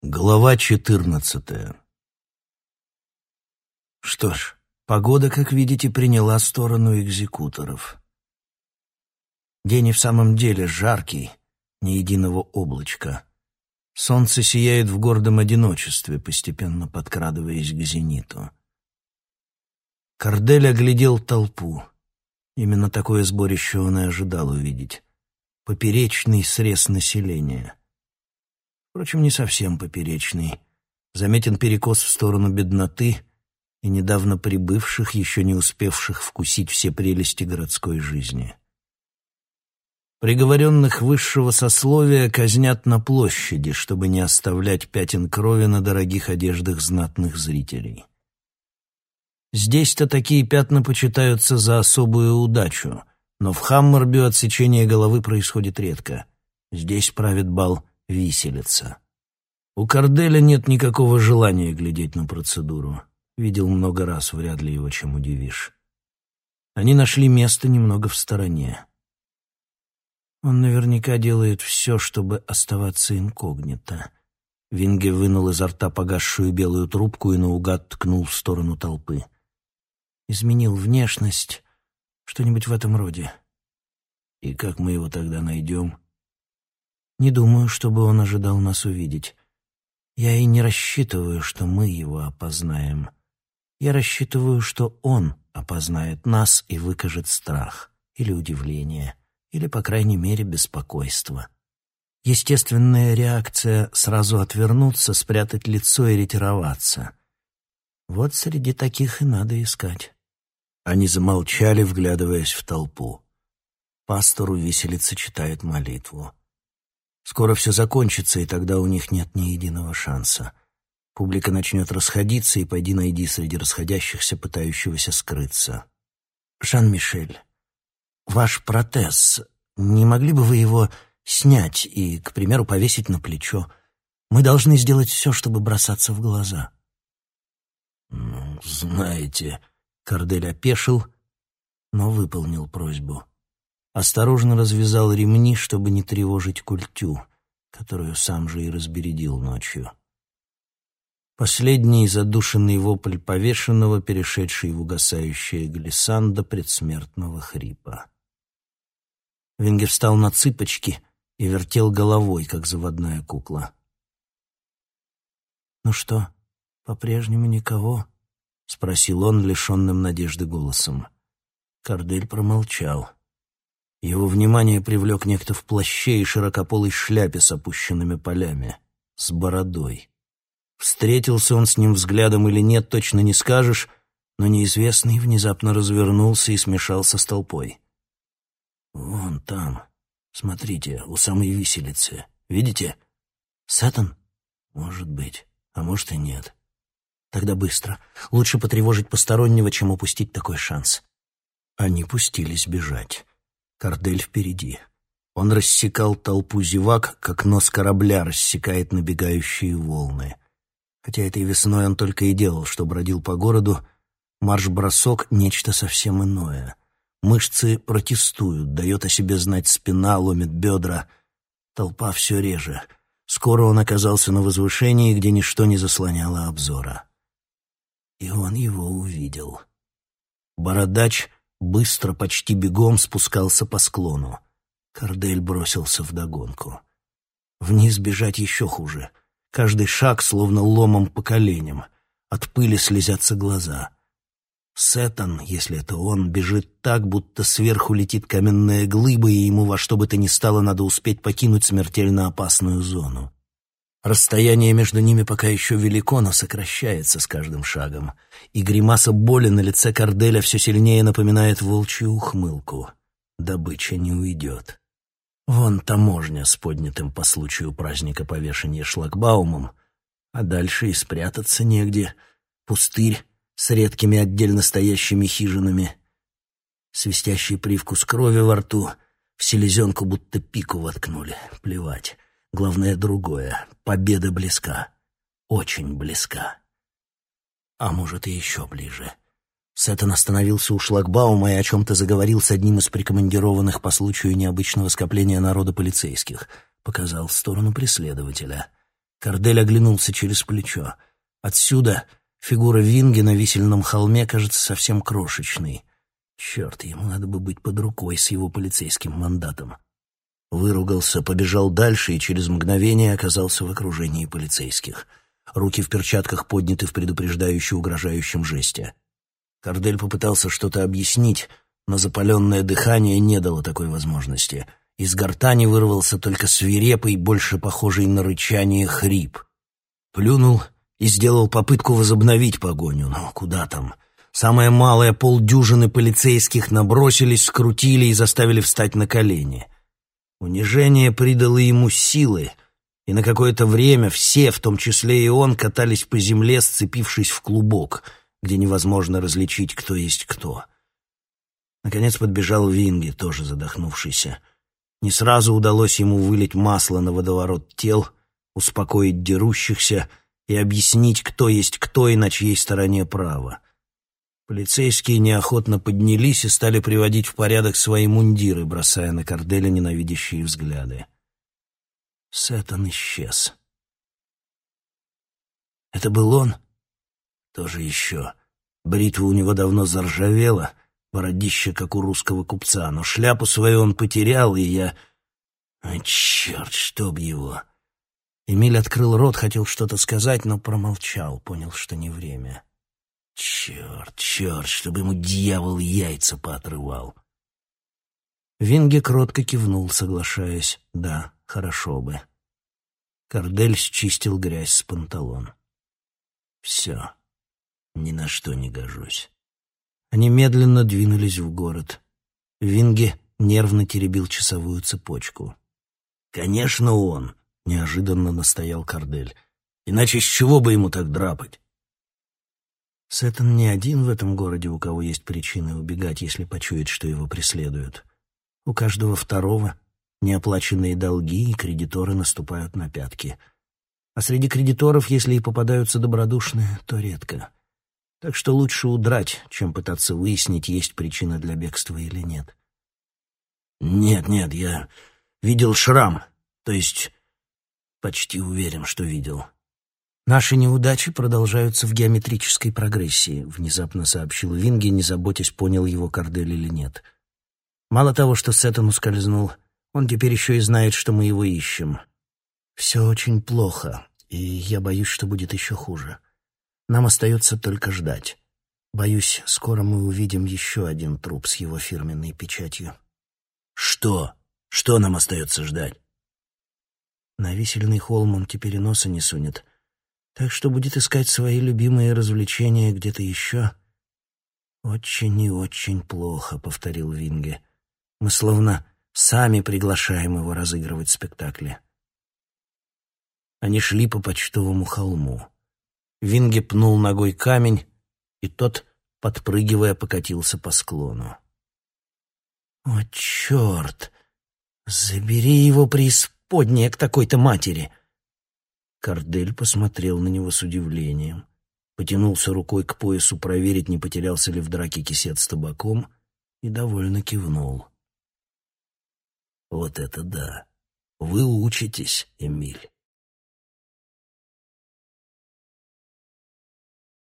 Глава четырнадцатая Что ж, погода, как видите, приняла сторону экзекуторов. День и в самом деле жаркий, ни единого облачка. Солнце сияет в гордом одиночестве, постепенно подкрадываясь к зениту. Кордель оглядел толпу. Именно такое сборище он и ожидал увидеть. Поперечный срез населения. Впрочем, не совсем поперечный. Заметен перекос в сторону бедноты и недавно прибывших, еще не успевших вкусить все прелести городской жизни. Приговоренных высшего сословия казнят на площади, чтобы не оставлять пятен крови на дорогих одеждах знатных зрителей. Здесь-то такие пятна почитаются за особую удачу, но в Хаммербю отсечение головы происходит редко. Здесь правит бал виселица. У Корделя нет никакого желания глядеть на процедуру. Видел много раз, вряд ли его чем удивишь. Они нашли место немного в стороне. Он наверняка делает все, чтобы оставаться инкогнито. Винге вынул изо рта погасшую белую трубку и наугад ткнул в сторону толпы. Изменил внешность, что-нибудь в этом роде. И как мы его тогда найдем? Не думаю, чтобы он ожидал нас увидеть. Я и не рассчитываю, что мы его опознаем. Я рассчитываю, что он опознает нас и выкажет страх или удивление, или, по крайней мере, беспокойство. Естественная реакция — сразу отвернуться, спрятать лицо и ретироваться. Вот среди таких и надо искать. Они замолчали, вглядываясь в толпу. Пастору виселица читает молитву. Скоро все закончится, и тогда у них нет ни единого шанса. Публика начнет расходиться, и пойди найди среди расходящихся, пытающегося скрыться. «Жан-Мишель, ваш протез, не могли бы вы его снять и, к примеру, повесить на плечо? Мы должны сделать все, чтобы бросаться в глаза». «Ну, знаете...» — Кордель опешил, но выполнил просьбу осторожно развязал ремни, чтобы не тревожить культю, которую сам же и разбередил ночью. Последний задушенный вопль повешенного, перешедший в угасающее глиссандо предсмертного хрипа. Венгер встал на цыпочки и вертел головой, как заводная кукла. «Ну что, по-прежнему никого?» — спросил он, лишенным надежды голосом. Кордель промолчал. Его внимание привлек некто в плаще и широкополой шляпе с опущенными полями, с бородой. Встретился он с ним взглядом или нет, точно не скажешь, но неизвестный внезапно развернулся и смешался с толпой. «Вон там, смотрите, у самой виселицы. Видите? Сатан? Может быть, а может и нет. Тогда быстро. Лучше потревожить постороннего, чем упустить такой шанс». Они пустились бежать. Кордель впереди. Он рассекал толпу зевак, как нос корабля рассекает набегающие волны. Хотя этой весной он только и делал, что бродил по городу, марш-бросок — нечто совсем иное. Мышцы протестуют, дает о себе знать спина, ломит бедра. Толпа все реже. Скоро он оказался на возвышении, где ничто не заслоняло обзора. И он его увидел. Бородач быстро, почти бегом спускался по склону. Кардель бросился вдогонку. Вниз бежать еще хуже. Каждый шаг словно ломом по коленям. От пыли слезятся глаза. Сеттон, если это он, бежит так, будто сверху летит каменная глыба, и ему во что бы то ни стало надо успеть покинуть смертельно опасную зону. Расстояние между ними пока еще велико, но сокращается с каждым шагом, и гримаса боли на лице Корделя все сильнее напоминает волчью ухмылку. Добыча не уйдет. Вон таможня с поднятым по случаю праздника повешения шлагбаумом, а дальше и спрятаться негде. Пустырь с редкими отдельно стоящими хижинами. Свистящий привкус крови во рту, в селезенку будто пику воткнули. Плевать. Главное другое. Победа близка. Очень близка. А может, и еще ближе. Сеттон остановился у шлагбаума и о чем-то заговорил с одним из прикомандированных по случаю необычного скопления народа полицейских. Показал в сторону преследователя. Кардель оглянулся через плечо. Отсюда фигура Винги на висельном холме кажется совсем крошечной. Черт, ему надо бы быть под рукой с его полицейским мандатом. Выругался, побежал дальше и через мгновение оказался в окружении полицейских. Руки в перчатках подняты в предупреждающе угрожающем жесте. Кардель попытался что-то объяснить, но запаленное дыхание не дало такой возможности. Из гортани вырвался только свирепый, больше похожий на рычание хрип. Плюнул и сделал попытку возобновить погоню, но куда там? Самое малое полдюжины полицейских набросились, скрутили и заставили встать на колени — Унижение придало ему силы, и на какое-то время все, в том числе и он, катались по земле, сцепившись в клубок, где невозможно различить, кто есть кто. Наконец подбежал Винги, тоже задохнувшийся. Не сразу удалось ему вылить масло на водоворот тел, успокоить дерущихся и объяснить, кто есть кто и на чьей стороне право. Полицейские неохотно поднялись и стали приводить в порядок свои мундиры, бросая на Корделя ненавидящие взгляды. Сеттон исчез. Это был он? Тоже еще. Бритва у него давно заржавела, бородище, как у русского купца, но шляпу свою он потерял, и я... Ой, черт, чтоб его! Эмиль открыл рот, хотел что-то сказать, но промолчал, понял, что не время. — Черт, черт, чтобы ему дьявол яйца поотрывал. Винге кротко кивнул, соглашаясь. Да, хорошо бы. Кордель счистил грязь с панталон. Все, ни на что не гожусь. Они медленно двинулись в город. Винге нервно теребил часовую цепочку. «Конечно он!» — неожиданно настоял Кордель. «Иначе с чего бы ему так драпать?» Сеттон не один в этом городе, у кого есть причины убегать, если почует, что его преследуют. У каждого второго неоплаченные долги и кредиторы наступают на пятки. А среди кредиторов, если и попадаются добродушные, то редко. Так что лучше удрать, чем пытаться выяснить, есть причина для бегства или нет. «Нет, нет, я видел шрам, то есть почти уверен, что видел». «Наши неудачи продолжаются в геометрической прогрессии», — внезапно сообщил Винги, не заботясь, понял его Кордель или нет. «Мало того, что Сеттон ускользнул, он теперь еще и знает, что мы его ищем. Все очень плохо, и я боюсь, что будет еще хуже. Нам остается только ждать. Боюсь, скоро мы увидим еще один труп с его фирменной печатью». «Что? Что нам остается ждать?» На висельный холм он теперь и носа не сунет» так что будет искать свои любимые развлечения где-то еще. «Очень и очень плохо», — повторил Винге. «Мы словно сами приглашаем его разыгрывать спектакли». Они шли по почтовому холму. Винге пнул ногой камень, и тот, подпрыгивая, покатился по склону. «О, черт! Забери его преисподнее к такой-то матери!» Кардель посмотрел на него с удивлением, потянулся рукой к поясу проверить, не потерялся ли в драке кисет с табаком, и довольно кивнул. «Вот это да! Вы учитесь, Эмиль!»